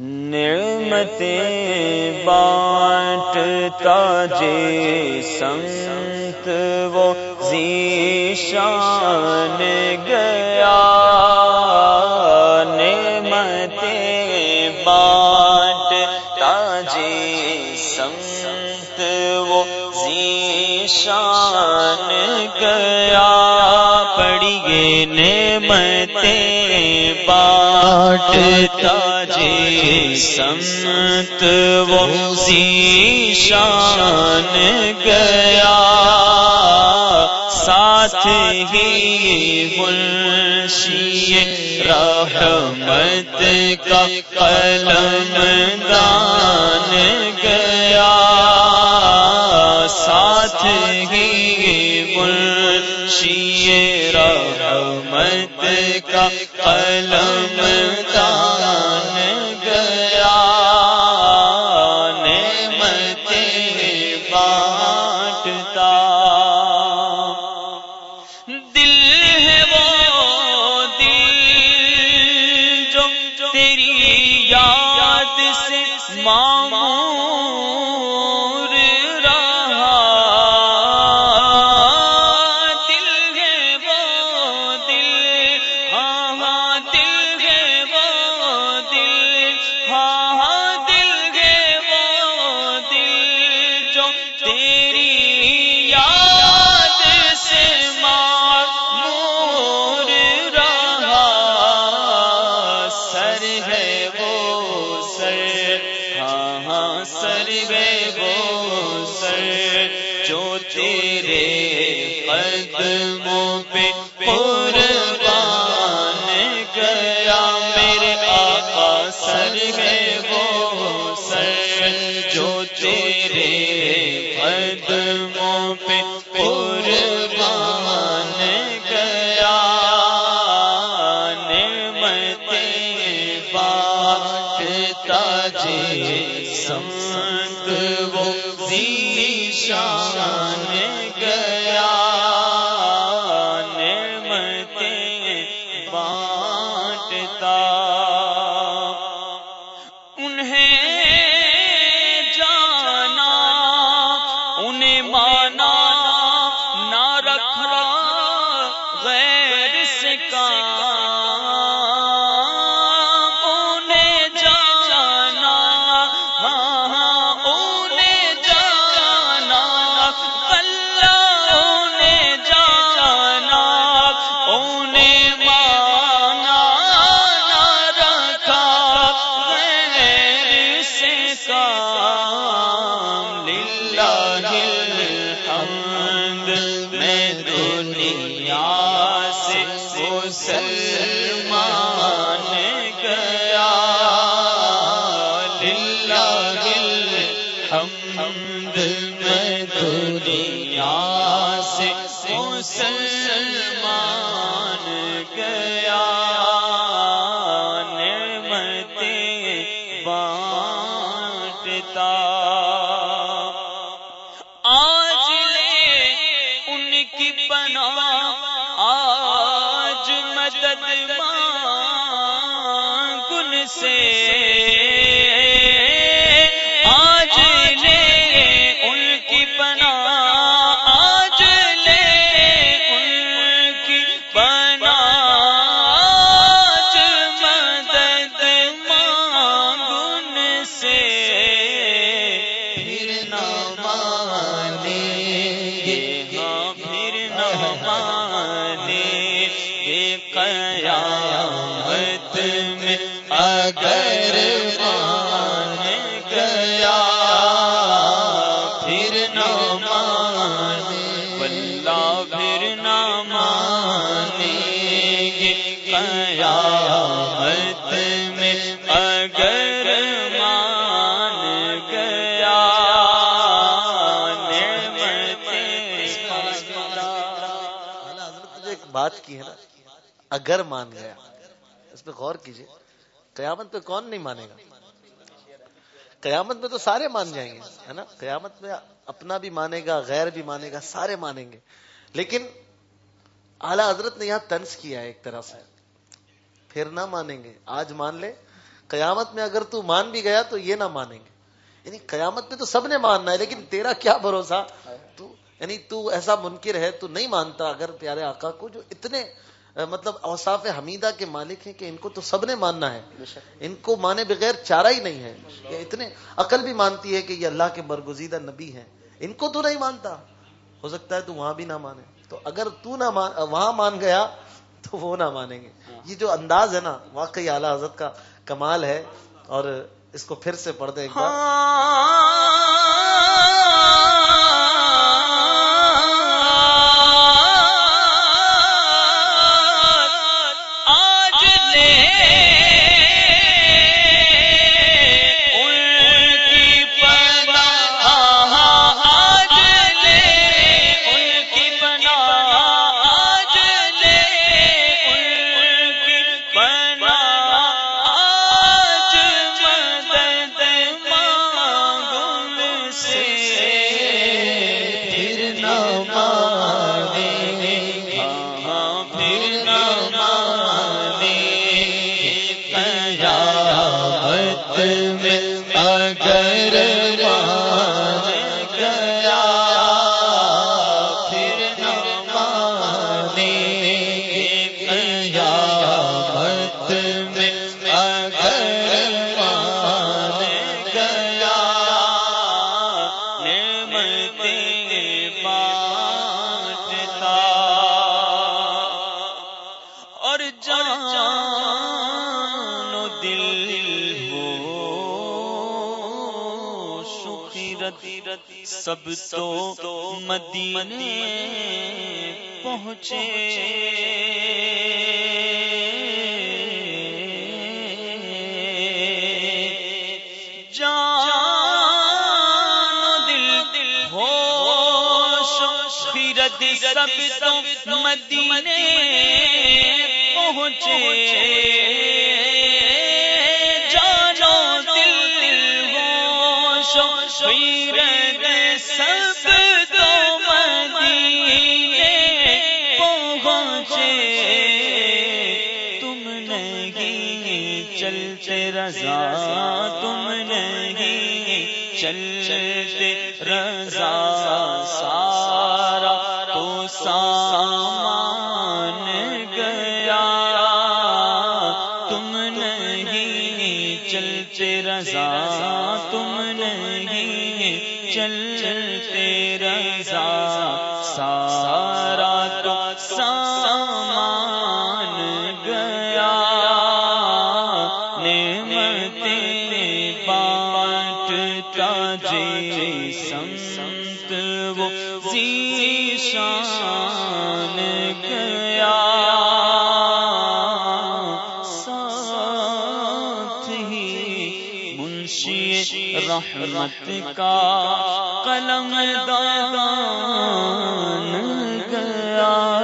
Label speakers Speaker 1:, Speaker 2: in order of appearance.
Speaker 1: نعمتیں بانٹتا جے سنت وہ زیشان گیا۔ نعمتیں بانٹتا جے سنت وہ زیشان گیا۔ پڑیے نعمتیں بانٹتا سمت وہ شان گیا۔ ساتھ ہی منشی رحمت کا قلم مچے تیری یاد رہا سر ہے سر ہے سر؟ تیرے قدموں پہ Amén. Oh. غیر سے کام سر مدد ماں گن سے اگر مان گیا، پھر نہ مان بلا پھر نہ مانیں گے۔ قیامت میں گیا
Speaker 2: ایک بات کی ہے نا، اگر مان گیا، اس پہ غور کیجیے قیامت پہ کون نہیں مانے گا؟ قیامت میں تو سارے مان جائیں گے، ہے نا؟ قیامت میں اپنا بھی مانے گا، غیر بھی مانے گا، سارے مانیں گے۔ لیکن اعلی حضرت نے یہاں تنس کیا ہے ایک طرح سے۔ پھر نہ مانیں گے، آج مان لے۔ قیامت میں اگر تو مان بھی گیا تو یہ نہ مانیں گے۔ یعنی قیامت میں تو سب نے ماننا ہے، لیکن تیرا کیا بھروسہ؟ تو یعنی تو ایسا منکر ہے، تو نہیں مانتا۔ اگر پیارے آقا کو جو اتنے مطلب اوصاف حمیدہ کے مالک ہیں کہ ان کو تو سب نے ماننا ہے۔ ان کو مانے بغیر چارہ ہی نہیں ہے۔ یہ اتنے عقل بھی مانتی ہے کہ یہ اللہ کے برگزیدہ نبی ہیں۔ ان کو تو نہیں مانتا۔ ہو سکتا ہے تو وہاں بھی نہ مانے۔ تو اگر تو نہ مان وہاں مان گیا تو وہ نہ مانیں گے۔ یہ جو انداز ہے نا واقعی اعلیٰ حضرت کا کمال ہے اور اس کو پھر سے پڑھ دیں
Speaker 1: سب تو مدینے پہنچے۔ دل دل ہو سب تو مدینے پہنچے۔ جانو دل ہو سخیرت پہنچے تم نہیں چلتے رضا تم نہیں چلتے رضا۔ سارا تو سامان گیا۔ تم نہیں چلتے رضا تم نہیں چلتے رضا۔ جی سمت وہ شان گیا ساتھ ہی منشی رحمت کا قلم دان گیا